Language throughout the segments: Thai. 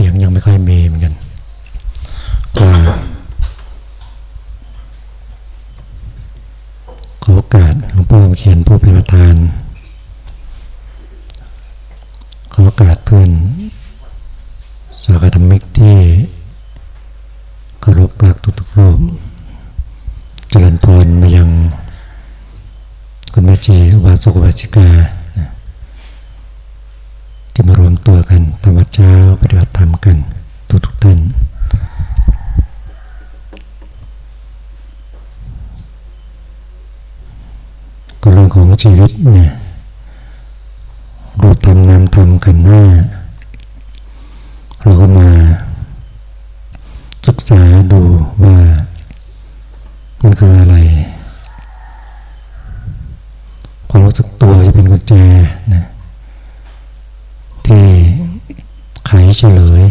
เสียงยังไม่ค่อยมีเหมือนกันก็ขอโอกาสหลวงพ่อเขียนผู้เป็นประธาน ขอโอกาสเพื่อนสากธรรมิกที่เคารพรักทุกๆรูปเจริญพรมายังคุณแม่จีอุบาสุกอุบาสิกา ที่มารวมตัวกันธรรมเจ้าปฏิบัติธรรมกันทุกทุกท่านก็เรื่องของ ชีวิตเนี่ยรูปธรรมนามธรรมกันหน้าเราก็มา ศึกษาดูว่ามันคืออะไร ความรู้สึกตัวจะเป็นกุญแจนะที่ไขเฉลย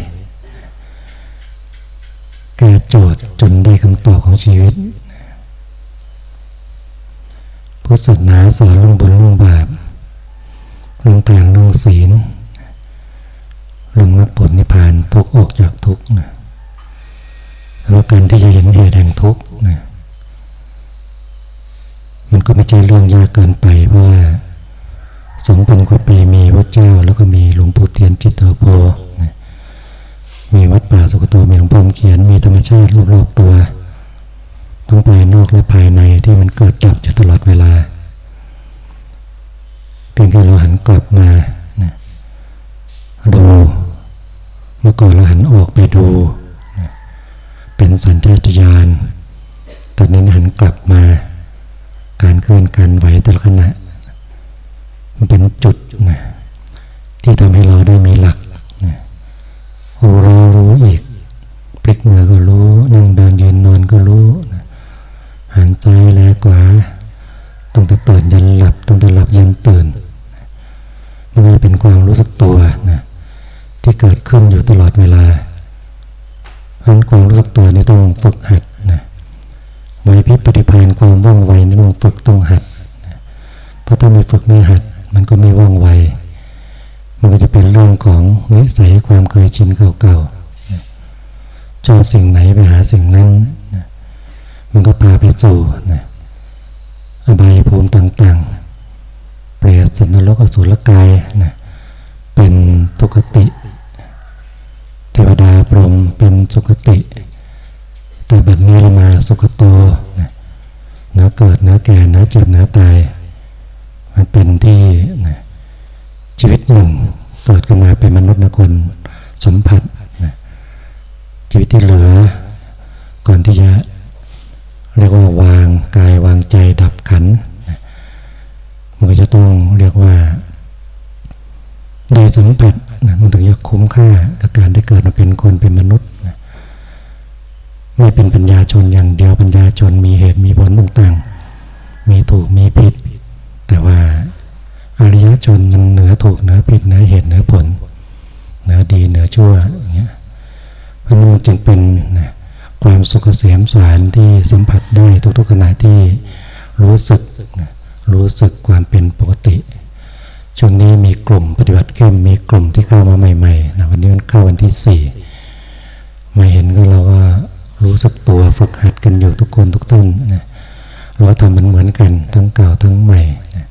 แก้โจทย์จนได้คำตอบของชีวิต พุทธศาสนาสอนเรื่องบุญเรื่องบาปเรื่องทางเรื่องศีลเรื่องมรรคผลนิพพานทุกออกจากทุกนะแล้วการที่จะเห็นเหตุแห่งทุกนะมันก็ไม่ใช่เรื่องยากเกินไปเพราะว่าสองพันกว่าปีมีพระเจ้า แล้วก็มีหลวงปู่เทียนจิตเตอร์โพนะมีวัดป่าสุกโตมีหลวงพ่อเขียนมีธรรมชาติรอบๆตัว ทั้งภายนอกและภายในที่มันเกิดดับอยู่ตลอดเวลาเพียงแค่เราหันกลับมานะดูเมื่อก่อนเราหันออกไปดูนะเป็นสัญชาตญาณตอนนี้หันกลับมา การเคลื่อนการไหวแต่ละขณะมันเป็นจุดนะที่ทำให้เราได้มีหลัก เกิดขึ้นอยู่ตลอดเวลาเพราะความรู้สึกตัวนี่ต้องฝึกหัดนะไว้พิปฏิพานความว่องไวนี่ต้องฝึกต้องหัดนะเพราะถ้าไม่ฝึกไม่หัด มันก็ไม่ว่องไว มันก็จะเป็นเรื่องของนิสัยความเคยชินเก่าๆชอบสิ่งไหนไปหาสิ่งนั้นนะมันก็พาไปสู่นะอบายภูมิต่างๆ เปรตสันนรกอสุรกายนะเป็นทุกติ ทวดาพรหมเป็นสุคติ แต่บัดนี้เรามาสุคโตนะเนื้อเกิดเนื้อแก่เนื้อเจ็บเนื้อตาย มันเป็นที่นะชีวิตหนึ่งเกิดขึ้นมาเป็นมนุษย์นะคนสัมผัสนะชีวิตที่เหลือ ก่อนที่จะเรียกว่าวางกายวางใจดับขันนะมันก็จะต้องเรียกว่า ได้สัมผัส นะมันถึงจะคุ้มค่ากับการได้เกิดมาเป็นคนเป็นมนุษย์นะไม่เป็นปัญญาชนอย่างเดียวปัญญาชนมีเหตุมีผลต่างๆ มีถูกมีผิด แต่ว่าอริยชนมันเหนือถูกเหนือผิดเหนือเหตุเหนือผลเหนือดีเหนือชั่วอย่างเงี้ยเพราะนั้นจึงเป็นนะความสุขเกษมสารที่สัมผัสได้ทุกๆขณะที่รู้สึกนะรู้สึกความเป็นปกติ ช่วงนี้มีกลุ่มปฏิบัติเข้มมีกลุ่มที่เข้ามาใหม่ๆนะวันนี้มันเข้าวันที่สี่มาเห็นก็เราก็รู้สึกตัวฝึกหัดกันอยู่ทุกคนทุกท่านนะเราทำมันเหมือนกันทั้งเก่าทั้งใหม่นะ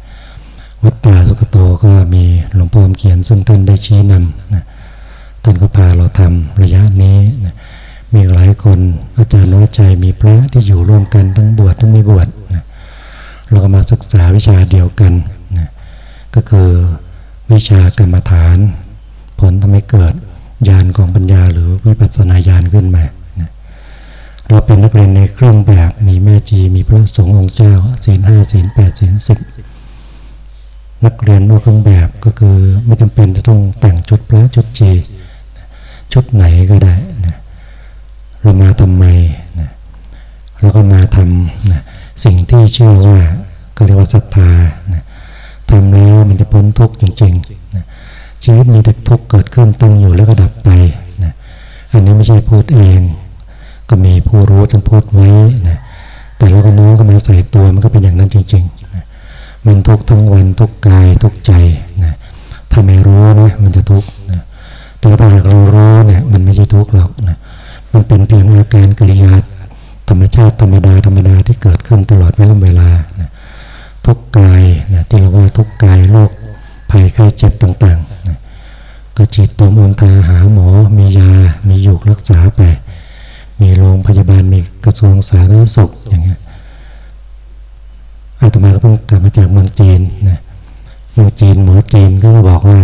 วัดป่าสุกโตก็มีหลวงพ่อเขียนซึ่งท่านได้ชี้นำนะท่านก็พาเราทำระยะนี้นะมีหลายคนอาจารย์น้อยใจมีพระที่อยู่ร่วมกันทั้งบวชทั้งไม่บวชนะเราก็มาศึกษาวิชาเดียวกัน ก็คือวิชากรรมฐาน ผลทำให้เกิดญาณของปัญญาหรือวิปัสสนาญาณขึ้นมาเราเป็นนักเรียนในเครื่องแบบมีแม่จีมีพระสงฆ์องค์เจ้าศีลห้าศีลแปดศีลสิบนักเรียนนอกเครื่องแบบก็คือไม่จำเป็นจะต้องแต่งชุดพระชุดจีชุดไหนก็ได้นะเรามาทำไมนะเราก็มาทำนะสิ่งที่เชื่อว่าก็เรียกว่าศรัทธานะ ทำแล้วมันจะพ้นทุกข์จริงๆนะชีวิตมีแต่ทุกข์เกิดขึ้นตั้งอยู่แล้วก็ดับไปนะอันนี้ไม่ใช่พูดเอง ก็มีผู้รู้ท่านพูดไว้นะแต่เราก็น้องก็มาใส่ตัวมันก็เป็นอย่างนั้นจริงๆนะมันทุกข์ทั้งวันทุกกายทุกใจนะถ้าไม่รู้นะมันจะทุกข์นะแต่ถ้าหากเรารู้เนี่ยมันไม่ใช่ทุกข์หรอกนะมันเป็นเพียงอาการกิริยาธรรมชาติธรรมดาธรรมดาที่เกิดขึ้นตลอดเวลาเวลา ทุกกายนะที่เราว่าทุกกายโรคภัยไข้เจ็บต่างๆนะก็จิตตมองตาหาหมอ มียา มีอยู่รักษาไป มีโรงพยาบาลมีกระทรวงสาธารณสุขอย่างเงี้ยอาตมาก็เพิ่งกลับมาจากเมืองจีนนะเมืองจีนหมอจีนก็บอกว่า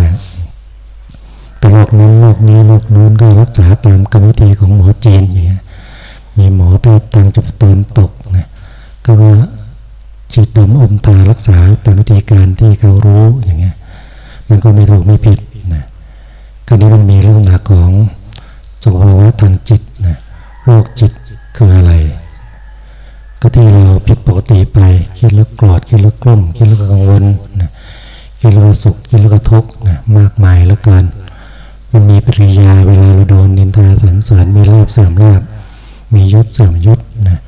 เป็นโรคนั้นโรคนี้โรคนู้นก็รักษาตามกรรมวิธีของหมอจีนอย่างเงี้ยมีหมอแพทย์ต่างจังหวัดตนตกนะก็ ว่าฉีดดมอมตารักษาตามวิธีการที่เขารู้อย่างเงี้ยมันก็ไม่ถูกไม่ผิดนะคราวนี้มันมีเรื่องหนาของสุขภาวะทางจิตนะโรคจิตคืออะไร ก็ที่เราผิดปกติไป คิดแล้วโกรธคิดแล้วกลุ้มคิดแล้วกังวลนะคิดแล้วสุขคิดแล้วก็ทุกข์นะมากมายแล้วกันมันมีปริยาเวลาเราโดนนินทาสรรเสริญมีลาบเสื่อมลาบมียศเสื่อมยศนะ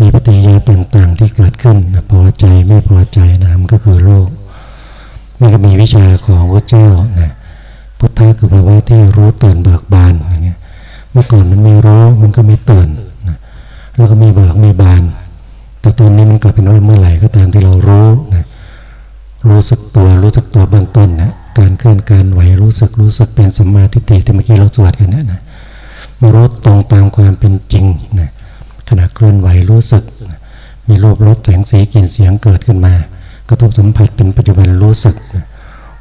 มีปฏิยาต่างๆ ที่เกิดขึ้นนะพอใจไม่พอใจนะมันก็คือโลกมันก็มีวิชาของพระเจ้านะพุทธะคือภาวะที่รู้ตื่นเบิกบานอย่างเงี้ยเมื่อก่อนมันไม่รู้มันก็ไม่ตื่นนะแล้วก็ม่เบิกไม่บาน แต่ตอนนี้มันกลับเป็นว่าเมื่อไหร่ก็ตามที่เรารู้นะรู้สึกตัวรู้สึกตัวเบื้องต้นนะการเคลื่อนการไหวรู้สึกรู้สึกเป็นสมาธิฏฐิที่เมื่อกี้เราสวดกันนะนะมารู้ตรงตามความเป็นจริงนะ ขณะเคลื่อนไหวรู้สึก มีรูปรสแสงสีกลิ่นเสียงเกิดขึ้นมา กระทบสัมผัสเป็นปัจจุบันรู้สึก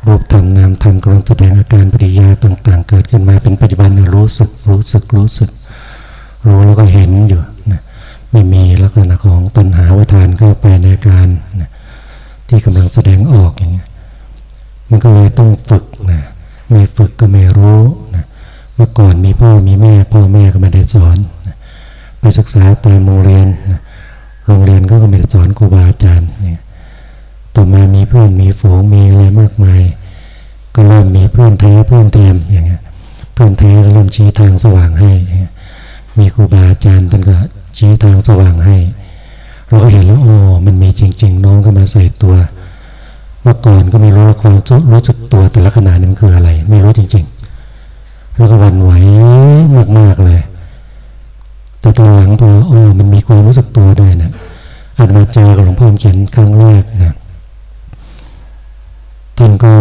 รูปธรรมนามธรรมกำลังแสดงอาการปฏิยาต่างๆ เกิดขึ้นมาเป็นปัจจุบันรู้สึกรู้สึกรู้สึก รู้แล้วก็เห็นอยู่นะไม่มีลักษณะของตัณหาวทานเข้าไปในการนะที่กำลังแสดงออกอย่างเงี้ยมันก็เลยต้องฝึกนะไม่ฝึกก็ไม่รู้นะเมื่อก่อนมีพ่อมีแม่ พ่อแม่ก็ไม่ได้สอน ไปศึกษาตามโรงเรียน โรงเรียนก็ไม่ได้สอนครูบาอาจารย์เนี่ยต่อมามีเพื่อนมีฝูงมีอะไรมากมาย ก็เริ่มมีเพื่อนแท้เพื่อนเทียมอย่างเงี้ยเพื่อนแท้ก็เริ่มชี้ทางสว่างให้ มีครูบาอาจารย์ท่านก็ชี้ทางสว่างให้ เราก็เห็นแล้วโอ้มันมีจริง ๆ น้องก็มาใส่ตัว เมื่อก่อนก็ไม่รู้ความรู้สึกตัวแต่ละขณะนี้นคืออะไร ไม่รู้จริง ๆ แล้วก็วันไหวมากๆเลย แต่ตอนหลังพออ๋อมันมีความรู้สึกตัวด้วยนะอาจมาเจอกับหลวงพ่อเขียนครั้งแรกนะท่านก็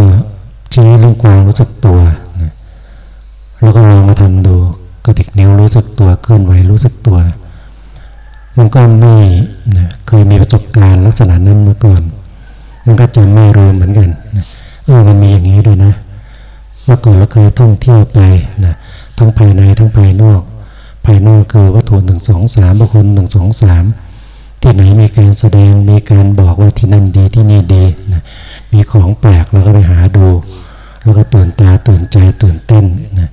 ชี้เรื่องความรู้สึกตัวนะแล้วก็ลองมาทำดูก็เด็กนิ้วรู้สึกตัวเคลื่อนไหวรู้สึกตัว มันก็ไม่นะเคยมีประสบการณ์ลักษณะนั้นมาก่อน มันก็จะไม่รู้เหมือนกันนะเออมันมีอย่างนี้ด้วยนะเมื่อก่อนเราเคยท่องเที่ยวไปนะทั้งภายในทั้งภายนอก ภายนอกคือวัตถุหนึ่งสองสามบุคคลหนึ่งสองสามที่ไหนมีการแสดงมีการบอกว่าที่นั่นดีที่นี่ดีนะมีของแปลกเราก็ไปหาดู แล้วก็ตื่นตาตื่นใจตื่นเต้นนะ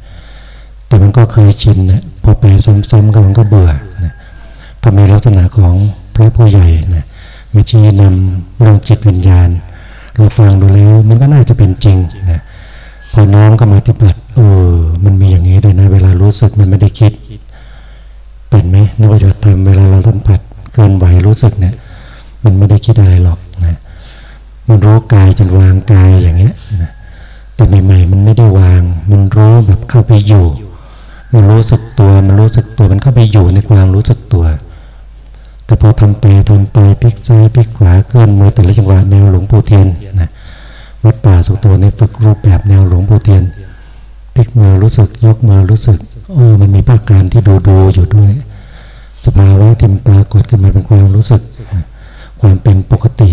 แต่มันก็เคยชินนะพอไปซ้ำๆก็มันก็เบื่อนะพอมีลักษณะของพระผู้ใหญ่นะมาชี้นำเรื่องจิตวิญญาณ เราฟังดูแล้วมันก็น่าจะเป็นจริงนะพอน้องก็มาปฏิบัติเออมันมีอย่างนี้ด้วยนะเวลารู้สึกมันไม่ได้คิด เป็นไหมนวัตธรรมเวลาเราสัมผัสเกินไหวรู้สึกเนี่ย มันไม่ได้คิดอะไรหรอกนะมันรู้กายจนวางกายอย่างเงี้ยนะแต่ใหม่ๆมันไม่ได้วาง มันรู้แบบเข้าไปอยู่ มันรู้สึกตัว มันรู้สึกตัวมันเข้าไปอยู่ในความรู้สึกตัว แต่พอทำไปทำไปพลิกซ้ายพลิกขวาเคลื่อนมือแต่ละจังหวะแนวหลวงปู่เทียนนะวัดป่าสุตัวในฝึกรูปแบบแนวหลวงปู่เทียนพลิกมือรู้สึกยกมือรู้สึก โอ้มันมีภาคการที่ดูดูอยู่ด้วยสภาวะที่มันปรากฏขึ้นมาเป็นความรู้สึก ความเป็นปกติ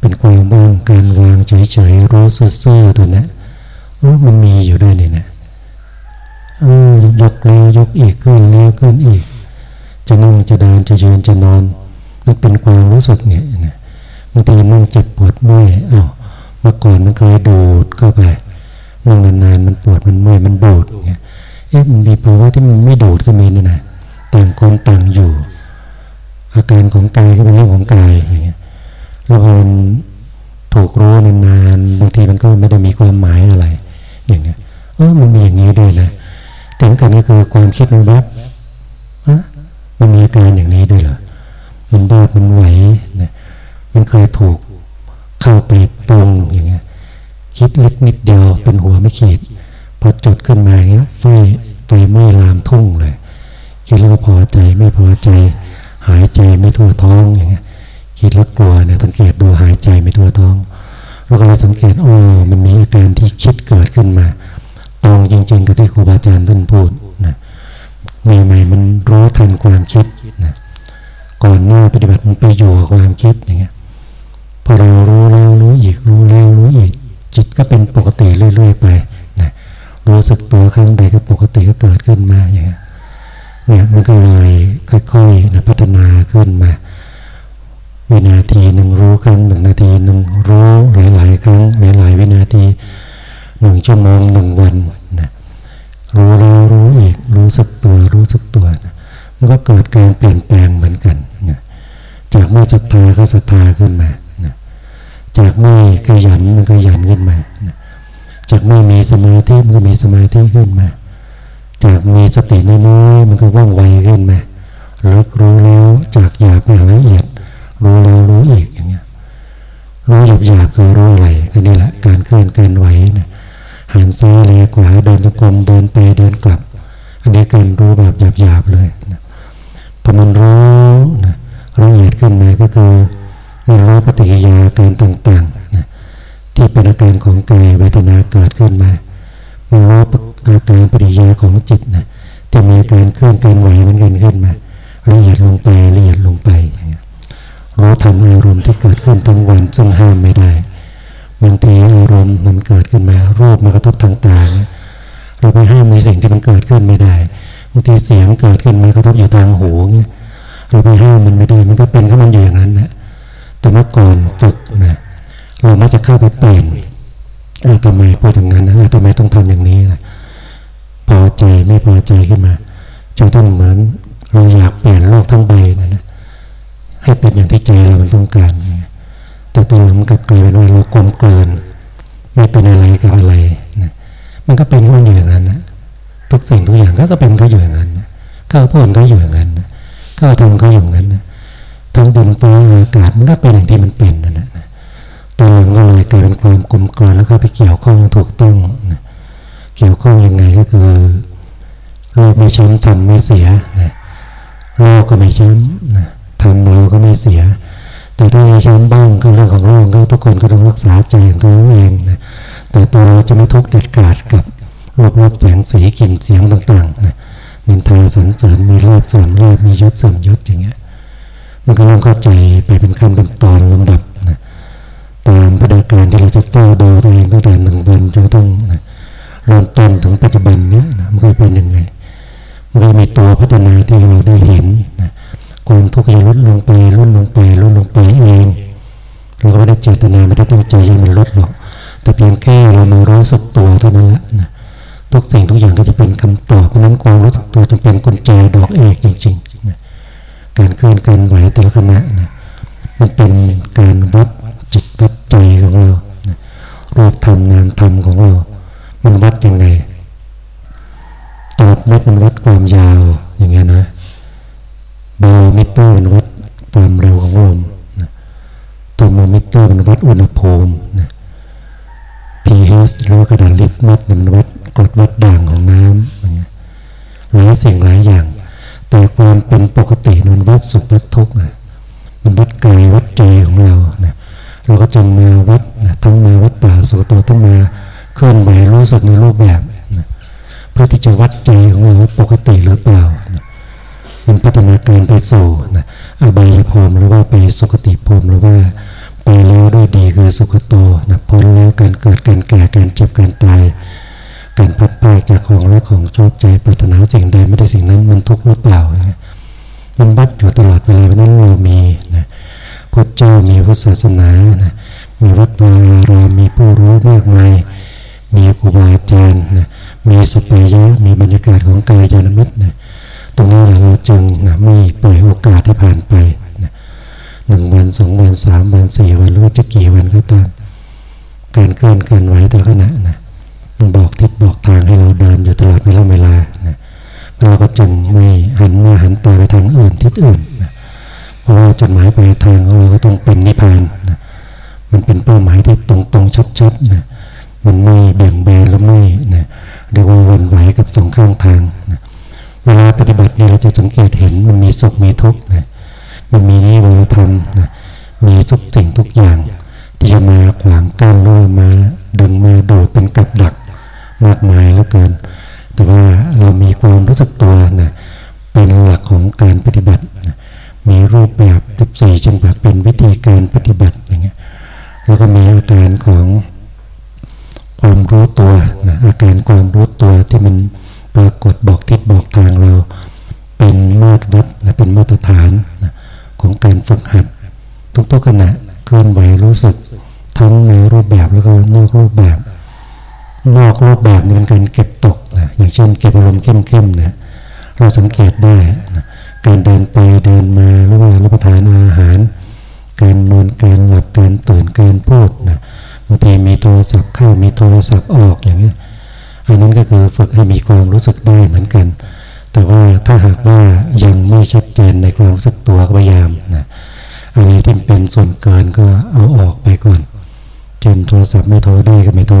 เป็นความว่างการวางเฉยๆรู้ซื่อๆตัวนี้มันมีอยู่ด้วยนี่นะยกแล้วยกอีกขึ้นแล้วขึ้นอีก จะนั่งจะเดินจะยืนจะนอนมันเป็นความรู้สึกเนี่ยบางทีนั่งเจ็บปวดเมื่อยอ้าวเมื่อก่อนมันเคยดูดเข้าไปนั่งนานๆมันปวดมันเมื่อยมันดูดเนี่ย มันมีภาวะที่มันไม่ดูดก็มีนี่นะต่างคนต่างอยู่ อาการของกายก็เป็นเรื่องของกายอย่างเงี้ยแล้วพอมันถูกรู้นานๆบางทีมันก็ไม่ได้มีความหมายอะไร อย่างเงี้ยเออมันมีอย่างนี้ด้วยนะถึงกันก็คือความคิดมันแบบอะมันมีอาการอย่างนี้ด้วยเหรอมันบ้ามันไหวนะมันเคยถูกเข้าไปปรุงอย่างเงี้ยคิดเล็กนิดเดียวเป็นหัวไม่ขีดพอจุดขึ้นมาอย่างเงี้ยไฟ ไฟไหม้ลามทุ่งเลยคิดแล้วก็พอใจไม่พอใจ หายใจไม่ทั่วท้องอย่างเงี้ยคิดแล้วกลัวเนี่ยสังเกตดูหายใจไม่ทั่วท้องเราก็เลยสังเกตโอ๋อมันมีอาการที่คิดเกิดขึ้นมา ตรงจริงๆกับที่ครูบาอาจารย์ท่านพูดนะใหม่ๆมันรู้ทันความคิดนะก่อนหน้าปฏิบัติมันไปอยู่กับความคิดอย่างเงี้ยพอเรารู้แล้วรู้อีกรู้แล้วรู้อีกจิตก็เป็นปกติเรื่อย ๆ ไป รู้สึกตัวครั้งใดก็ปกติก็เกิดขึ้นมาอย่างเงี้ยเนี่ยมันก็เลยค่อยๆนะพัฒนาขึ้นมาวินาทีหนึ่งรู้ครั้งหนึ่งนาทีหนึ่งรู้หลายๆครั้งหลายๆวินาทีหนึ่งชั่วโมงหนึ่งวันนะรู้แล้วรู้อีกรู้สึกตัวรู้สึกตัวนะมันก็เกิดการเปลี่ยนแปลงเหมือนกันนะจากไม่ศรัทธาก็ศรัทธาขึ้นมานะจากไม่ขยันมันก็ยันขึ้นมานะ จากไม่มีสมาธิมันก็มีสมาธิขึ้นมา จากมีสติน้อยๆมันก็ว่องไวขึ้นมารู้รู้แล้วจากหยาบไปละเอียด รู้แล้วรู้อีกอย่างเงี้ยรู้หยาบหยาบคือรู้อะไรก็นี่แหละการเคลื่อนการไหวนะหันซ้ายแลขวาเดินจงกรมเดินไปเดินกลับ อันนี้การรู้แบบหยาบหยาบเลยนะพอมันรู้นะละเอียดขึ้นมาก็คือมันรู้ปฏิกิริยาการต่างๆ เป็นอาการของกายเวทนาเกิดขึ้นมามันรู้อาการปฏิกิริยาของจิตนะที่มีการเคลื่อนการไหวมันกันขึ้นมาละเอียดลงไปละเอียดลงไปอย่างเงี้ยรู้ทันอารมณ์ที่เกิดขึ้นทั้งวันซึ่งห้ามไม่ได้บางทีอารมณ์มันเกิดขึ้นมารูปมากระทบทางตาเราไปห้ามในสิ่งที่มันเกิดขึ้นไม่ได้บางทีเสียงเกิดขึ้นมากระทบอยู่ทางหูเงี้ยเราไปห้ามมันไม่ได้มันก็เป็นข้ามันอยู่อย่างนั้นนะแต่เมื่อก่อนฝึกนะ เรามักจะเข้าไปเปลี่ยนเออทำไมพูดอย่างนั้นนะทำไมต้องทำอย่างนี้นะพอใจไม่พอใจขึ้นมาจนต้องเหมือนเราอยากเปลี่ยนโลกทั้งใบนะนะให้เป็นอย่างที่ใจเรามันต้องการแต่ตัวหลังกับกลายเป็นว่าเรากลมเกลืนไม่เป็นอะไรกับอะไรนะมันก็เป็นก็อยู่อย่างนั้นนะทุกสิ่งทุกอย่างก็เป็นก็อยู่อย่างนั้นนะข้าวพูดก็อยู่อย่างนั้นนะข้าวทำก็อยู่อย่างนั้นนะทั้งดินฟ้าอากาศมันก็เป็นอย่างที่มันเป็นนั่นนะ ตัวหลังก็เลยกลายเป็นความกลมกลืนแล้วก็ไปเกี่ยวข้องถูกต้องนะเกี่ยวข้องยังไงก็คือโลกไม่ช้ำทำไม่เสียนะโลกก็ไม่ช้ำนะทำเราก็ไม่เสีย แต่ถ้ามีช้ำบ้างก็เรื่องของโลกก็ทุกคนก็ต้องรักษาใจของตัวเองนะแต่ตัวเราจะไม่ทุกข์เด็ดขาดกับโลกโลกแสงสีกลิ่นเสียงต่างๆนะมินทาสรรเสริญมีรอบเสริมรอบมียศเสริมยศอย่างเงี้ยมันก็ต้องเข้าใจไปเป็นขั้นเป็นตอนลำดับ ตามพัฒนาการที่เราจะเฝ้าดูตัวเองตั้งแต่หนึ่งวันจนต้องเริ่มต้นถึงปัจจุบันเนี้ยมันก็เป็นยังไงมันก็มีตัวพัฒนาที่เราได้เห็นนะความทุกข์จะลดลงไปลดลงไปลดลงไปเองเราก็ไม่ได้เจตนาไม่ได้ตั้งใจให้มันลดหรอกแต่เพียงแค่เรามารู้สึกตัวเท่านั้นแหละนะทุกสิ่งทุกอย่างก็จะเป็นคำตอบเพราะนั้นความรู้สึกตัวจะเป็นกุญแจดอกเอกจริงๆนะการเคลื่อนการไหวแต่ละขณะนะมันเป็นการวัด จิตวัดใจของเรารูปธรรมนามธรรมของเรา มันวัดยังไงตลับเมตรมันวัดความยาวอย่างเงี้ยนะบารอมิเตอร์มันวัดความเร็วของลมเทอร์โมมิเตอร์มันวัดอุณหภูมินะ pH หรือกระดานลิสมัสมันวัดกรดวัดด่างของน้ำหลายสิ่งหลายอย่าง แต่ความเป็นปกติมันวัดสุขวัดทุกข์มันวัดกายวัดใจของเรานะ เราก็จึงมาวัดนะทั้งมาวัดป่าสุโตต้งมาเคลื่อนไหวรู้สึกในรูปแบบนะเพื่อที่จะวัดใจของเราว่าปกติหรือเปล่านะมันพัฒนาการไปสู่นะอบายภูมิหรือว่าไปสุคติภูมิหรือว่าไปแล้วด้วยดีคือสุขโตนะพ้นแล้วการเกิดการแก่การเจ็บการตาย การพัดพากจากของรักของชอบใจปรารถนาสิ่งใดไม่ได้สิ่งนั้นมันทุกข์หรือเปล่านะมันวัดอยู่ตลอดเวลาเพราะนั้นเรามีนะ พระเจ้ามีพุทธศาสนานะมีวัดวารามมีผู้รู้มากมาย มีครูบาอาจารย์นะมีสเปายอะมีบรรยากาศของกายยานมิตรนะตรงนี้แหละเราจึงนะไม่ปล่อยโอกาสให้ผ่านไปนะหนึ่งวันสองวันสามวันสี่วันรือจะกี่วันก็ตามการเคลื่อนการไหวแต่ละขณะนะมันบอกทิศบอกทางให้เราเดินอยู่ตลอดเวลาเวลานะเราก็จึงไม่หันหน้าหันตาไปทางอื่นทิศอื่นนะ เพราะว่าจุดหมายปลายทางของเราก็ต้องเป็นนิพพานนะมันเป็นเป้าหมายที่ตรงตรงชัดๆนะมันไม่เบี่ยงเบนและไม่นะเรียกว่าวันไหวกับสองข้างทางนะเวลาปฏิบัติเนี่ยเราจะสังเกตเห็นมันมีสุขมีทุกข์นะมันมีนิวรธรรมนะมีทุกสิ่งทุกอย่าง ที่จะมาขวางกั้นหรือมาดึงมาดูดเป็นกับดักมากมายเหลือเกิน แต่ว่าเรามีความรู้สึกตัวนะเป็นหลักของการปฏิบัตินะ มีรูปแบบ14จังหวะเป็นวิธีการปฏิบัติอย่างเงี้ยแล้วก็มีอาการของความรู้ตัวนะอาการความรู้ตัวที่มันปรากฏบอกทิศบอกทางเรา เป็นมาตรวัดนะเป็นมาตรฐานนะของการฝึกหัด ทุกๆขณะเคลื่อนไหวรู้สึกทั้งในรูปแบบแล้วก็นอกรูปแบบ นอกรูปแบบนี่เป็นการเก็บตกนะอย่างเช่นเก็บอารมณ์เข้มๆนะเราสังเกตได้ การเดินไปเดินมาหรือว่ารับประทานอาหาร การนอนการหลับการตื่นการพูดนะบางทีมีโทรศัพท์เข้ามีโทรศัพท์ออกอย่างนี้อันนั้นก็คือฝึกให้มีความรู้สึกได้เหมือนกัน แต่ว่าถ้าหากว่ายังไม่ชัดเจนในความรู้สึกตัวก็พยายามนะอะไรที่เป็นส่วนเกินก็เอาออกไปก่อนเช่นโทรศัพท์ไม่โทรได้ก็ไม่โทร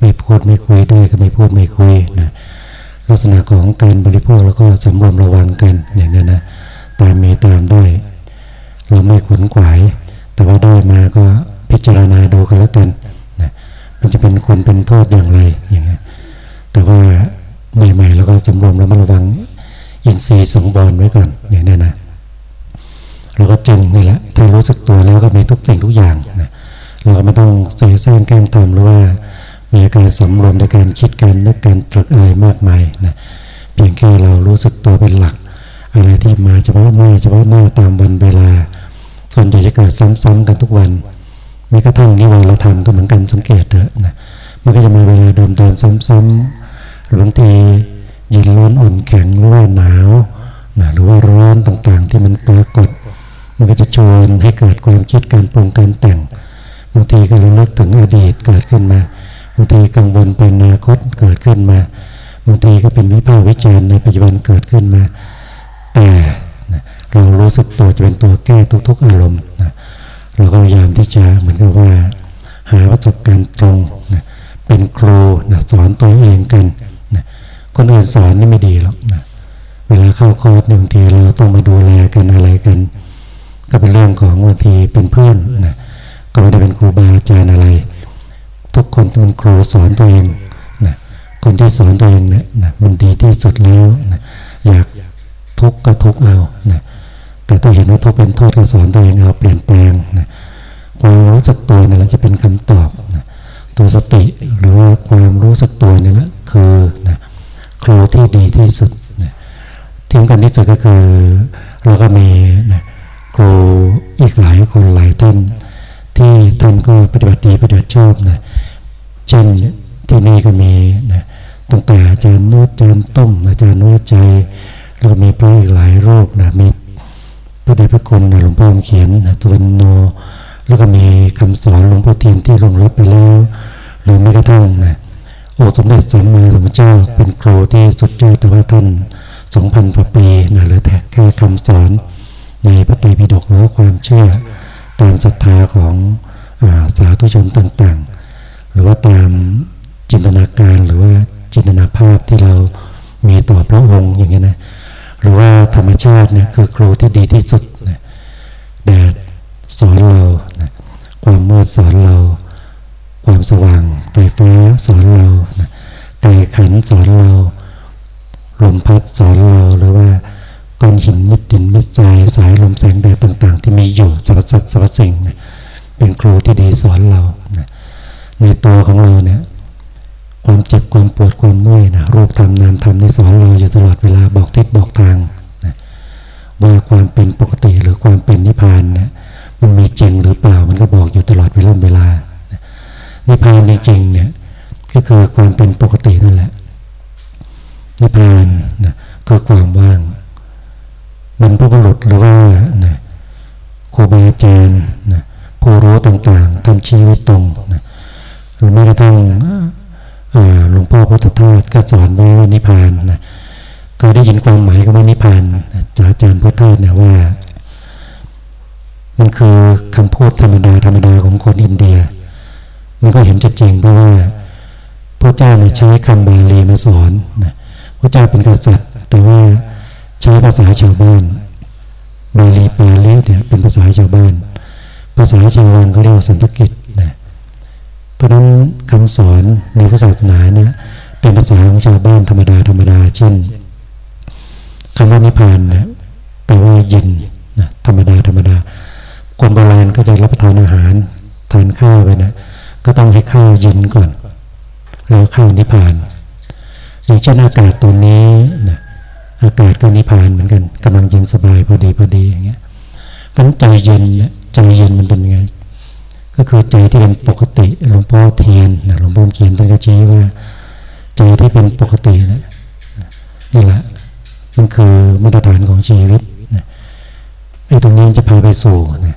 ไม่พูดไม่คุยได้ก็ไม่พูดไม่คุยนะ ลักษณะของการบริโภคแล้วก็สำรวมระวังกันอย่างนี้นะตามมีตามได้เราไม่ขนขวาย แต่ว่าได้มาก็พิจารณาดูกันแล้วกันนะมันจะเป็นคนเป็นโทษอย่างไรอย่างเงี้ยแต่ว่าใหม่ๆแล้วก็สำรวมแล้วมาระวังอินทรีย์สองบอลไว้ก่อนอย่างนี้นะเราก็จึงนี่แหละถ้ารู้สึกตัวแล้วก็มีทุกสิ่งทุกอย่างนะเราก็ไม่ต้องเสียสร้างแกล้งทำหรือว่า มีการสำรวมในการคิดการนึกการตรึกอะไรมากมายนะเพียงแค่เรารู้สึกตัวเป็นหลัก อะไรที่มาเฉพาะหน้าเฉพาะหน้าตามวันเวลา ส่วนใหญ่จะเกิดซ้ำๆกันทุกวันแม้กระทั่งนิวรธรรมก็เหมือนกันสังเกตเถอะนะมันก็จะมาเวลาเดิมเดินซ้ำๆหรือบางทีเย็นร้อนอ่อนแข็งหรือว่าหนาวนะหรือว่าร้อนต่างๆ ที่มันปรากฏ มันก็จะชวนให้เกิดความคิดการปรุงการแต่งบางทีก็ระลึกถึงอดีตเกิดขึ้นมา บางทีกังวลเป็นอนาคตเกิดขึ้นมาบางทีก็เป็นวิพากษ์วิจารณ์ในปัจจุบันเกิดขึ้นมา แต่เรารู้สึกตัวจะเป็นตัวแก้ทุก ๆ อารมณ์นะเราก็พยายามที่จะเหมือนกับว่า หาประสบการณ์ตรงนะเป็นครูนะสอนตัวเองกันนะคนอื่นสอนนี่ไม่ดีหรอกนะเวลาเข้าคอร์สบางทีเราต้องมาดูแลกันอะไรกัน ก็เป็นเรื่องของบางทีเป็นเพื่อนนะก็ไม่ได้เป็นครูบาอาจารย์อะไร ทุกคนเป็นครูสอนตัวเองนะคนที่สอนตัวเองเนี่ยนะมันดีที่สุดแล้วนะอยากทุกข์ก็ทุกข์เอานะแต่ถ้าเห็นว่าทุกข์เป็นโทษก็สอนตัวเองเอาเปลี่ยนแปลงนะความรู้สึกตัวนี่แหละจะเป็นคำตอบนะตัวสติหรือว่าความรู้สึกตัวนี่แหละคือนะครูที่ดีที่สุดนะที่สำคัญที่สุดก็คือเราก็มีนะครูอีกหลายคนหลายท่านที่ท่านก็ปฏิบัติดีปฏิบัติชอบนะ ช่นที่นี่ก็มีนะตั้งแต่อาจารย์นุชอาจารย์ต้มอาจารย์นุชใจ แล้วก็มีพระอีกหลายรูปนะมีพระเดชพระคุณนะหลวงพ่อเขียนนะตุวนโน แล้วก็มีคำสอนหลวงพ่อเทียนที่ลงรับไปแล้วหรือแม้กระทั่งนะโอสมเด็จสัมมาสัมพุทธเจ้าเป็นครูที่สุดยอดแต่ว่าท่านสองพันกว่าปีนะหรือแต่แค่คำสอนในพระไตรปิฎกหรือความเชื่อตามศรัทธาของอาสาธุชนต่าง ๆ หรือว่าตามจินตนาการหรือว่าจินตนาภาพที่เรามีต่อพระองค์อย่างเงี้ยนะหรือว่าธรรมชาติเนี่ยคือครูที่ดีที่สุดนะแดดสอนเรานะความมืดสอนเรา ความสว่างไฟฟ้าสอนเรานะไก่ขันสอนเราลมพัดสอนเราหรือว่าก้อนหินมิดดินมิดทรายสายลมแสงแดดต่าง ๆ ที่มีอยู่สรรพสัตว์สรรพสิ่งนะเป็นครูที่ดีสอนเรานะ ในตัวของเราเนี่ยความเจ็บความปวดความเมื่อยนะรูปธรรมนามธรรมในสอนเราอยู่ตลอดเวลาบอกทิศบอกทางนะว่าความเป็นปกติหรือความเป็นนิพพานนะมันมีจริงหรือเปล่ามันก็บอกอยู่ตลอดเวลาเวลานิพพานจริงๆเนี่ยก็คือความเป็นปกตินั่นแหละ นิพพานนะคือความว่างบรรพบุรุษหรือว่านะครูบาอาจารย์นะผู้รู้ต่างๆท่านชี้ไว้ตรงนะ แม้กระทั่งหลวงพ่อพุทธทาสก็สอนไว้ว่านิพพานนะก็ได้ยินความหมายของว่านิพพานจากอาจารย์พุทธทาสเนี่ยว่า มันคือคำพูดธรรมดาธรรมดาของคนอินเดีย มันก็เห็นจะจริงเพราะว่าพระเจ้าเนี่ยใช้คำบาลีมาสอนนะพระเจ้าเป็นกษัตริย์ แต่ว่าใช้ภาษาชาวบ้านบาลีปาลีเนี่ยเป็นภาษาชาวบ้าน ภาษาชาววังเขาเรียกว่าสันสกิต ราะนั้นคำสอนในพระศาสนาเนี่ยเป็นภาษาของชาวบ้านธรรมดาธรรมดาเช่นคำว่านิพพานนะแปลว่าเย็นนะธรรมดาธรรมดา คนโบราณก็จะรับประทานอาหารทานข้าวไปนะก็ต้องให้ข้าวเย็นก่อน แล้วข้าวนิพพานอย่างเช่นอากาศตอนนี้นะอากาศก็นิพพานเหมือนกันกำลังเย็นสบายพอดีพอดีอย่างเงี้ยเพราะใจเย็นใจเย็นมันเป็นไง ก็คือใจที่เป็นปกติหลวงพ่อเทียนหลวงพ่อเขียนตั้งกระชี้ว่า ใจที่เป็นปกตินะนี่แหละมันคือมาตรฐานของชีวิตนะไอ้ตรงนี้จะพาไปสู่นะ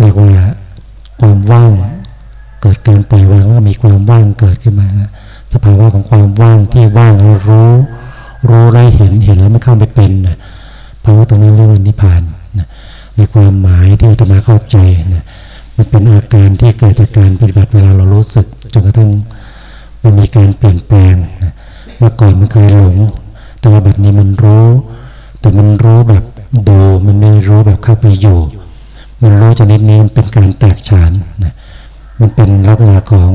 เรียกว่าความว่างเกิดการปล่อยวางแล้วมีความว่างเกิดขึ้นมานะสภาวะของความว่างที่ว่างแล้วรู้รู้ไรเห็นเห็นแล้วไม่เข้าไปเป็นนะภาวะตรงนั้นเรียกว่านิพพานนะในความหมายที่จะมาเข้าใจนะ มันเป็นอาการที่เกิดจากการปฏิบัติเวลาเรารู้สึกจนกระทั่งมันมีการเปลี่ยนแปลงเมื่อก่อนมันเคยหลง แต่ว่าแบบนี้มันรู้ แต่มันรู้แบบดูมันไม่รู้แบบเข้าไปอยู่ มันรู้ชนิดนี้มันเป็นการแตกฉานนะมันเป็นลักษณะของ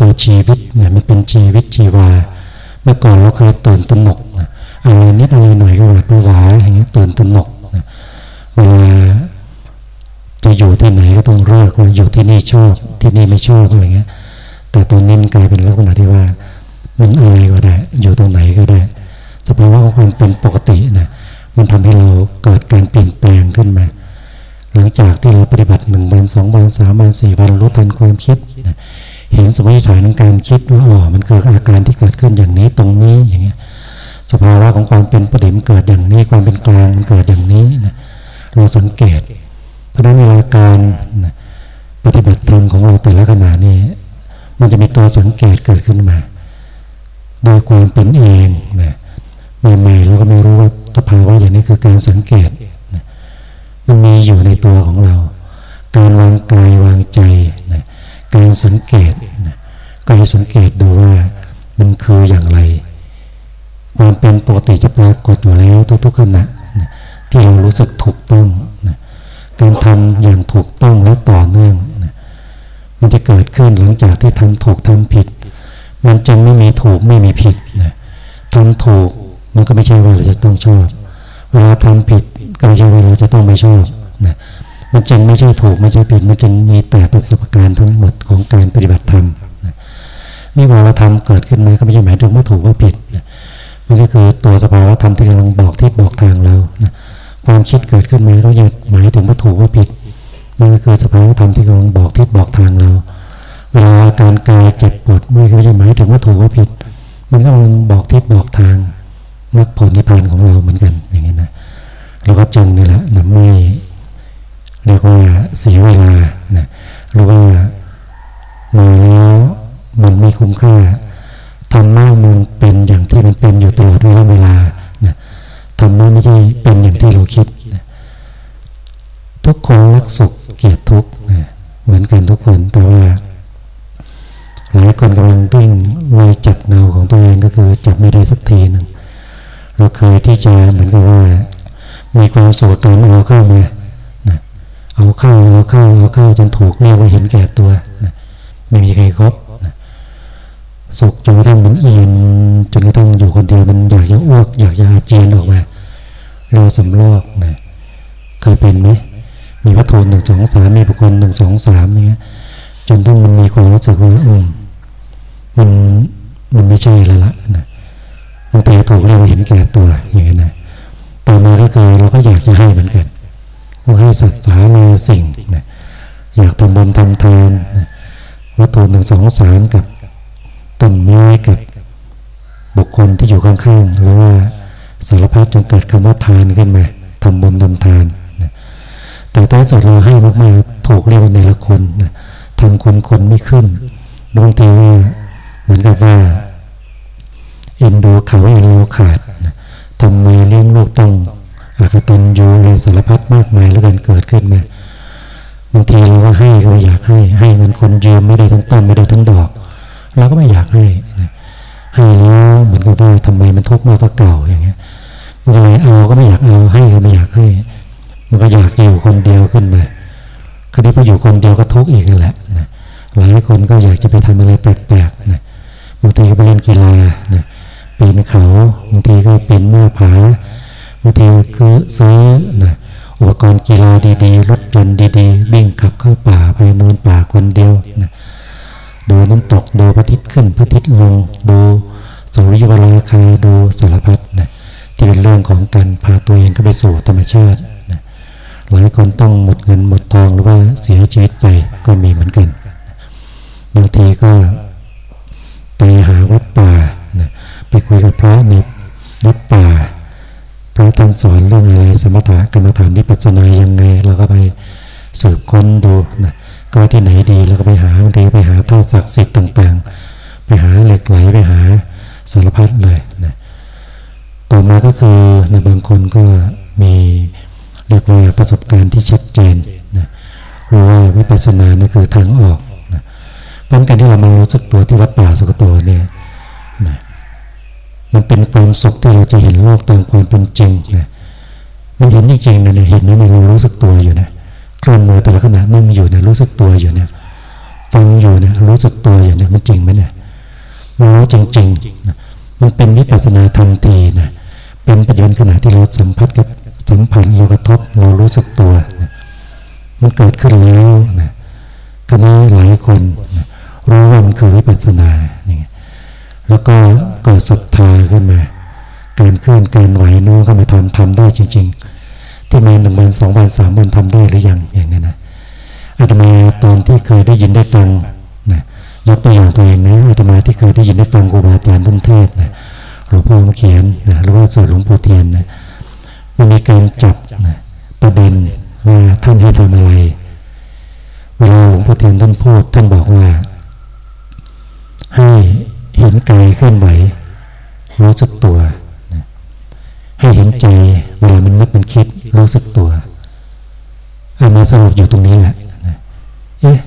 ตัวชีวิตเนี่ยมันเป็นชีวิตชีวา เมื่อก่อนเราเคยตื่นตระหนกอะไรนิดอะไรหน่อยก็หวาดหวาอย่างเงี้ยตื่นตระหนกเวลา จะอยู่ที่ไหนก็ต้องเลือกว่าอยู่ที่นี่ชอบที่นี่ไม่ชอบอะไรเงี้ย แต่ตอนนี้มันกลายเป็นลักษณะที่ว่า มันอะไรก็ได้ อยู่ตรงไหนก็ได้สภาวะของความเป็นปกตินะมันทำให้เราเกิดการเปลี่ยนแปลงขึ้นมา หลังจากที่เราปฏิบัติหนึ่งวันสองวันสามวันสี่วันรู้ทันความคิดนะเห็นสมมติฐานของการคิดว่าอ๋อมันคืออาการที่เกิดขึ้นอย่างนี้ตรงนี้อย่างเงี้ยสภาวะของความเป็นประเด็นเกิดอย่างนี้ความเป็นกลางมันเกิดอย่างนี้นะเราสังเกต เพราะนั้นเวลาการนปฏิบัติธรรมของเราแต่ละขณะนี้ มันจะมีตัวสังเกตเกิดขึ้นมาโดยความเป็นเองนะใหม่ๆเราก็ไม่รู้ว่าสภาวะอย่างนี้คือการสังเกตนะมันมีอยู่ในตัวของเรา การวางกายวางใจนะการสังเกตนะก็ให้สังเกตดูว่ามันคืออย่างไร ความเป็นปกติจะปรากฏอยู่แล้วทุกๆขณะนะที่เรารู้สึกถูกต้อง การทำอย่างถูกต้องและต่อเนื่องมันจะเกิดขึ้นหลังจากที่ทำถูกทำผิด มันจึงไม่มีถูกไม่มีผิดนะทำถูกมันก็ไม่ใช่ว่าเราจะต้องชอบ เวลาทำผิดก็ไม่ใช่ว่าเราจะต้องไม่ชอบนะมันจึงไม่ใช่ถูกไม่ใช่ผิด มันจึงมีแต่ประสบการณ์ทั้งหมดของการปฏิบัติธรรมนะนี่ว่าเราทำเกิดขึ้นมาก็ไม่ใช่หมายถึงว่าถูกว่าผิดนะมันก็คือตัวสภาวะธรรมที่กำลังบอกที่บอกทางเรานะ ความคิดเกิดขึ้นมาก็ยังหมายถึงว่าถูกว่าผิด มันก็คือสภาวะธรรมที่กำลังบอกที่บอกทางเรา เวลาการกายเจ็บปวดเมื่อยก็ไม่ใช่หมายถึงว่าถูกว่าผิด มันก็มันบอกทิศบอกทางมรรคผลนิพพานของเราเหมือนกันอย่างนี้นะเราก็จึงนี่แหละนะไม่เรียกว่าเสียเวลานะหรือว่ามาแล้วมันไม่คุ้มค่าทำมามันเป็นอย่างที่มันเป็นอยู่ตลอดเวลา เวลานะทำมไม่ใช่เป็นอย่างที่เราคิดนะทุกคนรักสุขเกลียดทุกข์นะเหมือนกันทุกคนแต่ว่าหลายคนกำลังวิ่งไล่จับเงาของตัวเองก็คือจับไม่ได้สักทีนึงเราเคยที่จะเหมือนกับว่า มีความสุขการเอาเข้ามานะเอาเข้าเอาเข้าเอาเข้าจนถูกเรียกว่าเห็นแก่ตัวนะไม่มีใครครบนะสุขจนกระทั่งมันเอียน จนกระทั่งอยู่คนเดียวมันอยากจะอ้วก อยากจะอาเจียนออกมาเราสำลอกนะเคยเป็นไหมมีวัตถุหนึ่งสองสามมีบุคคลหนึ่งสองสามเนี้ยจนต้องมันมีความรู้สึกว่าอืมมันมันไม่ใช่แล้วล่ะนะบางทีถูกเรียกว่าเห็นแก่ตัวอย่างนี้นะต่อมาก็คือเราก็อยากจะให้เหมือนกันเราให้สัตว์สาราสิ่งนะอยากทำบุญทำทานนะวัตถุหนึ่งสองสามกับต้นไม้กับ บุคคลที่อยู่ข้างๆหรือว่าสารพัดจนเกิดคำว่าทานขึ้นมาทำบุญทำทานนะแต่ท้าสุดเราให้มากๆถูกเรียกว่าในละคนนะทำคนคนไม่ขึ้นบางทีว่าเหมือนกับว่าเอ็นดูเขาเอ็นดูขาดทำไมเลี้ยงลูกต้องอากตันยูอะไรสารพัดมากมายแล้วกันเกิดขึ้นมาบางทีเราก็ให้ก็อยากให้ให้เงินคนยืมไม่ได้ทั้งต้นไม่ได้ทั้งดอกเราก็ไม่อยากให้แล้วเหมือนกับว่า ทุกข์มากกว่าเก่าอย่างเงี้ยมันก็เลยเอาก็ไม่อยากเอาให้ก็ไม่อยากให้ มันก็อยากอยู่คนเดียวขึ้นมาคดีพออยู่คนเดียวก็ทุกข์อีกแหละนะหลายคนก็อยากจะไปทำอะไรแปลกๆนะบางทีก็ไปเล่นกีฬานะปีนเขาบางทีก็ปีนหน้าผาบางทีก็ซื้อนะอุปกรณ์กีฬาดีๆรถยนต์ดีๆวิ่งขับเข้าป่าไปนอนป่าคนเดียวนะดูน้ำตกดูพระอาทิตย์ขึ้นพระอาทิตย์ลงดู สุริยวราคาดูสารพัดนะที่เป็นเรื่องของการพาตัวเองก็ไปสู่ธรรมชาตินะหลายคนต้องหมดเงินหมดทองหรือว่าเสียชีวิตไปก็มีเหมือนกันบางทีก็ไปหาวัดป่านะไปคุยกับพระในวัดป่าพระท่านสอนเรื่องอะไรสมถะกรรมฐานวิปัสสนายังไงเราก็ไปสืบค้นดูนะก็ที่ไหนดีเราก็ไปหาบางทีไปหาท่าศักดิ์สิทธิ์ต่างๆ ไปหาเหล็กไหลไปหา สารพัดเลยนะต่อมาก็คือนะบางคนก็มีเรียกว่าประสบการณ์ที่ชัดเจนนะรู้ว่าวิปัสสนานี่คือทางออกนะเพราะการที่เรามารู้สึกตัวที่วัดป่าสุกโตเนี่ยนะมันเป็นความสุขที่เราจะเห็นโลกตามความเป็นจริงนะมันเห็นจริงๆนะเห็นนะเรารู้สึกตัวอยู่นะเคลื่อนมือแต่ละขณะนั่งอยู่นะรู้สึกตัวอยู่เนี่ยฟังอยู่นะรู้สึกตัวอยู่เนี่ยมันจริงไหมเนี่ย มันรู้จริงๆนะมันเป็นวิปัสสนาทันทีนะเป็นปัจจุบันขณะที่เราสัมผัสกับสัมผัสเรากระทบเรารู้สึกตัวนะมันเกิดขึ้นแล้วนะก็นี้หลายคนนะรู้ว่ามันคือวิปัสสนาอย่างเงี้ยแล้วก็เกิดศรัทธาขึ้นมา การเคลื่อนการไหวโน้เข้ามาทำทำได้จริง ๆ ที่มาหนึ่งวันสองวันสามวันทำได้หรือยังอย่างนี้นะอาตมาตอนที่เคยได้ยินได้ฟัง ยกตัวอย่างตัวเองนะอาตมาที่เคยได้ยินได้ฟังครูบาอาจารย์รุ่นเทศนะหลวงพ่อมาเขียนนะหรือว่าสูตรหลวงปู่เทียนนะมันมีการจับนะประเด็นว่าท่านให้ทำอะไร เวลาหลวงปู่เทียนท่านพูดท่านบอกว่า ให้เห็นกายเคลื่อนไหวรู้สึกตัวนะให้เห็นใจเวลามันนึกมันคิดรู้สึกตัวอามาสรุปอยู่ตรงนี้แหละนะเอ๊ะ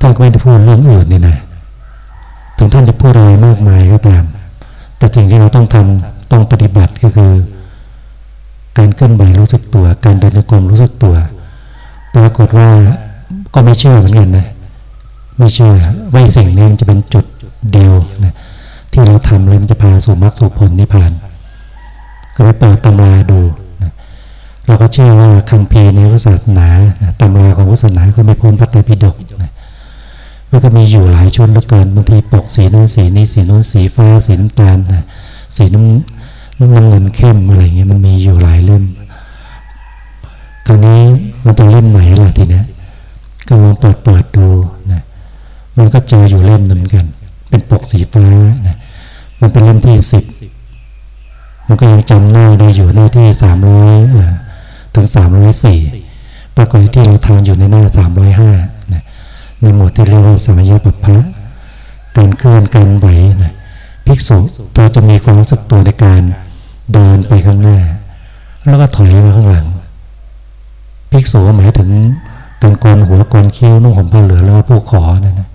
ท่านก็ไม่ได้พูดเรื่องอื่นนี่นะถึงท่านจะพูดอะไรมากมายก็ตาม แต่สิ่งที่เราต้องทำต้องปฏิบัติก็คือ การเคลื่อนไหวรู้สึกตัว การเดินจงกรมรู้สึกตัวปรากฏว่าก็ไม่เชื่อเหมือนกันนะไม่เชื่อว่าสิ่งนี้มันจะเป็นจุดเดียวนะที่เราทำแล้วมันจะพาสู่มรรคสู่ผลนิพพาน ก็ไปเปิดตำราดูนะเราก็เชื่อว่าคำพีในพุทธศาสนาตำราของพุทธศาสนาก็ไม่พ้นพระไตรปิฎก นะมันก็มีอยู่หลายชุดเหลือเกินบางทีปกสีนั้นสีนี้สีนู้นสีฟ้าสีน้ำตาลสีน้ำน้ำเงินเข้มอะไรเงี้ยมันมีอยู่หลายเล่มคราวนี้มันจะเล่มไหนล่ะทีนี้ก็ลองเปิดเปิดดูนะมันก็เจออยู่เล่มหนึ่งกัน เป็นปกสีฟ้านะมันเป็นเล่มที่สิบมันก็ยังจำหน้าได้อยู่หน้าที่สามร้อยถึงสามร้อยสี่ปรากฏที่เราทำอยู่ในหน้าสามร้อยห้า ในหมวดที่เรียกว่าสมยปัปพะการเคลื่อนการไหวนะภิกษุตัวจะมีความรู้สึกตัวในการเดินไปข้างหน้า แล้วก็ถอยมาข้างหลังภิกษุหมายถึงการโกนหัวโกนคิ้วนุ่งห่มผ้าเหลืองแล้วก็ผู้ขอนะนะ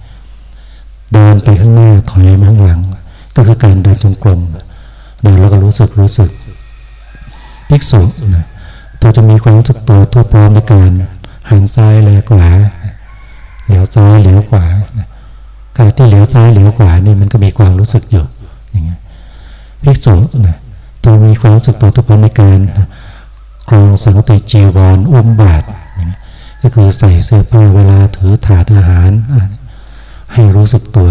เดินไปข้างหน้าถอยมาข้างหลัง ก็คือการเดินจงกรมเดินแล้วก็รู้สึกรู้สึกภิกษุนะตัวจะมีความรู้สึกตัวทั่วพร้อมในการหันซ้ายแลขวา เหลียวซ้ายเหลียวขวาการที่เหลียวซ้ายเหลียวขวานี่มันก็มีความรู้สึกอยู่อย่างเงี้ยภิกษุนะตัวมีความรู้สึกตัวทั่วพร้อมในการครองสังติจีวรอุ้มบาตรก็คือใส่เสื้อผ้าเวลาถือถาดอาหาร ให้รู้สึกตัว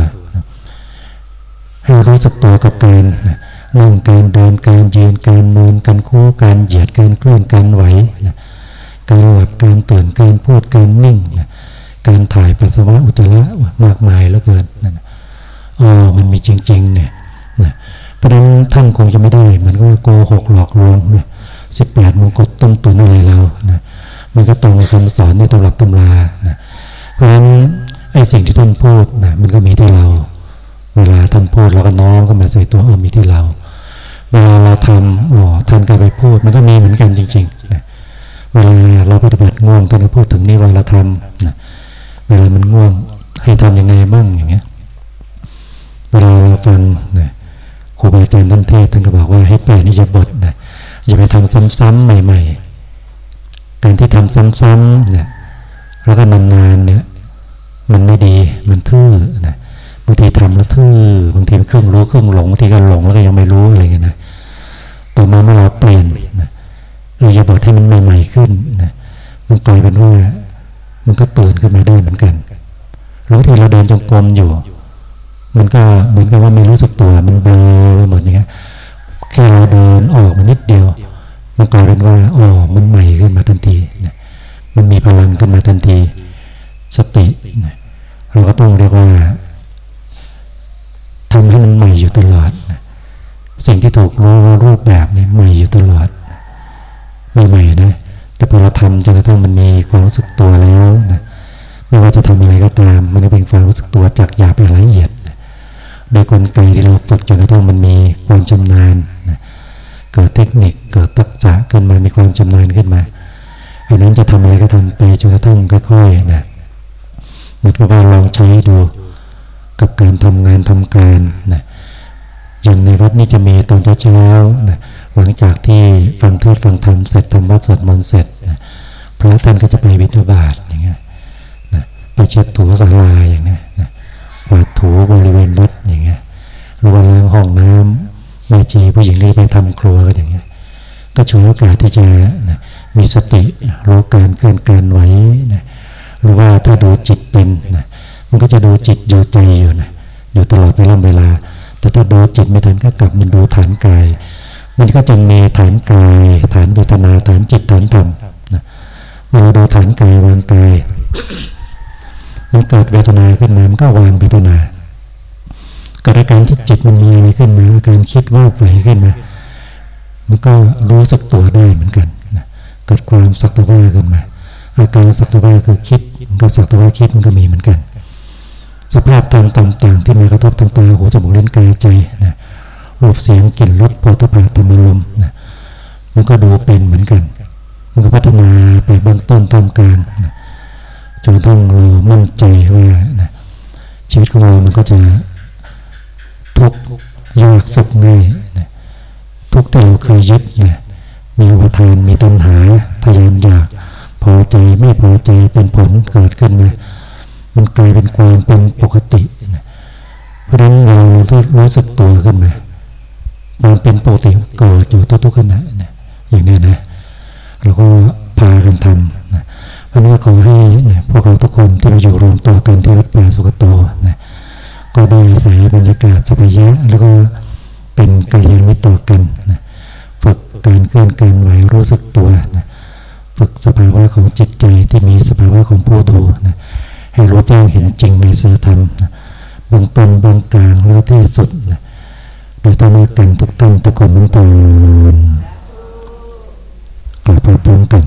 ให้รู้สึกตัวกับการนั่งการเดินการยืนการนอนการคู่การเหยียดการเคลื่อนการไหวการหลับการตื่นการพูดการนิ่ง การถ่ายปัสสาวะอุจจาระมากมายเหลือเกินนั่นอ๋อมันมีจริง ๆ เนี่ยเพราะฉะนั้นท่านคงจะไม่ได้มือนกับโกหกหลอกลวงสิบแปดมงกุฎต้มตุนอะไรเรานะมันก็ตรงกับคำสอนในตำรับตำรานะเพราะฉะนั้นไอ้สิ่งที่ท่านพูดนะมันก็มีที่เรา เวลาท่านพูดเราก็น้อมก็มาใส่ตัวเออมีที่เรา เวลาเราทำอ๋อท่านก็ไปพูด มันก็มีเหมือนกันจริงๆนะเวลาเราปฏิบัติง่วงท่านก็พูดถึงนิวรธรรมนะ เวลามันง่วง ให้ทํำยังไงบ้างอย่างเงี้ย เวลาเราฟังนะครูบาอาจารย์ท่านเทศท่านก็บอกว่าให้เปลี่ยนนิยบทนะอย่าไปทำซ้ำๆใหม่ ๆ การที่ทำซ้ำๆเนี่ยแล้วก็นานๆเนี่ยมันไม่ดีมันทื่อนะบางทีทำแล้วทื่อบางทีเครื่องรู้เครื่องหลงบางทีก็หลงแล้วก็ยังไม่รู้อะไรเงี้ยนะต่อมาเมื่อเราเปลี่ยนนะเราจะบอกให้มันใหม่ ๆ ขึ้นนะมันกลายเป็นว่า มันก็ตื่นขึ้นมาได้เหมือนกันหรือที่เราเดินจงกรมอยู่ มันก็เหมือนกับว่าไม่รู้สึกตัว มันเบลอไปหมดอย่างเงี้ยแค่เราเดินออกมานิดเดียว มันกลายเป็นว่าอ๋อมันใหม่ขึ้นมาทันทีนะมันมีพลังขึ้นมาทันที สตินะเราก็ต้องเรียกว่าทำให้มันใหม่อยู่ตลอดนะสิ่งที่ถูกรู้รูปแบบนี้ใหม่อยู่ตลอดใหม่นะ แต่พอเราทำจนกระทั่งมันมีความรู้สึกตัวแล้วนะไม่ว่าจะทำอะไรก็ตาม มันก็เป็นความรู้สึกตัวจากหยาบไปละเอียดนะโดยกลไกที่เราฝึกจนกระทั่งมันมีความชำนาญนะเกิดเทคนิคเกิดตักษะขึ้นมามีความชำนาญขึ้นมาอันนั้นจะทำอะไรก็ทำไปจนกระทั่งค่อยๆนะเหมือนกับว่าลองใช้ดูกับการทำงานทำการนะอย่างในวัดนี้จะมีตอนเช้าๆนะ หลังจากที่ฟังเทศฟังธรรมเสร็จทำวัดสวดมนต์เสร็จนะพระท่านก็จะไปบิณฑบาตอย่างเงี้ยนะไปเช็ดถูศาลาอย่างเงี้ยนะกวาดถูบริเวณวัดอย่างเงี้ยหรือว่าล้างห้องน้ำแม่จีผู้หญิงที่ไปทำครัวก็อย่างเงี้ยก็ช่วยโอกาสที่จะนะมีสติรู้การเคลื่อนการไหวนะหรือว่าถ้าดูจิตเป็นนะมันก็จะดูจิตอยู่ใจอยู่นะอยู่ตลอดเวลาเวลา แต่ถ้าดูจิตไม่ทันก็กลับมันดูฐานกาย มันก็จะมีฐานกาย ฐานเวทนาฐานจิตฐานธรรมนะเมื่อเราดูฐานกายวางกายมันเกิดเวทนาขึ้นมามันก็วางเวทนากิดอาการที่จิตมันมีอะไรขึ้นมาอาการคิดว่าไหวขึ้นมา มันก็รู้สึกตัวได้เหมือนกันนะเกิดความสักตะว่าขึ้นมา อาการสักตะว่าคือคิดมันก็สักตะว่าคิดมันก็มีเหมือนกัน สภาพธรรมต่างๆ ที่มากระทบทางตาหูจมูกลิ้นกายใจนะ รูปเสียงกลิ่นรสโผฏฐัพพะธรรมลมนะมันก็ดูเป็นเหมือนกัน มันก็พัฒนาไปเบื้องต้นตามกลางนะจนต้องเรามั่นใจว่านะชีวิตของเรามันก็จะทุกข์ยากสุขง่ายนะทุกที่เราเคยยึดนะมีอุปทานมีตัณหาทยานอยากพอใจไม่พอใจเป็นผลเกิดขึ้นมามันกลายเป็นความเป็นปกตินะเพราะฉะนั้นเรารู้สึกตัวขึ้นมา ความเป็นปกติเกิดอยู่ทุกๆขณะนะอย่างนี้นะเราก็พากันทำนะวันนี้ก็ขอให้นะพวกเราทุกคนที่มาอยู่รวมตัวกันที่วัดป่าสุกโตนะก็ได้อาศัยบรรยากาศสบายะแล้วก็เป็นกัลยาณมิตรต่อกันนะฝึกการเคลื่อนการไหวรู้สึกตัวนะฝึกสภาวะของจิตใจที่มีสภาวะของผู้ดูนะให้รู้แจ้งเห็นจริงในสัจธรรมนะเบื้องต้นเบื้องกลางแล้วที่สุดนะ โดยที่ไมากันทุกท่านทุกคนทุกตนกลับมาพร้อมกัน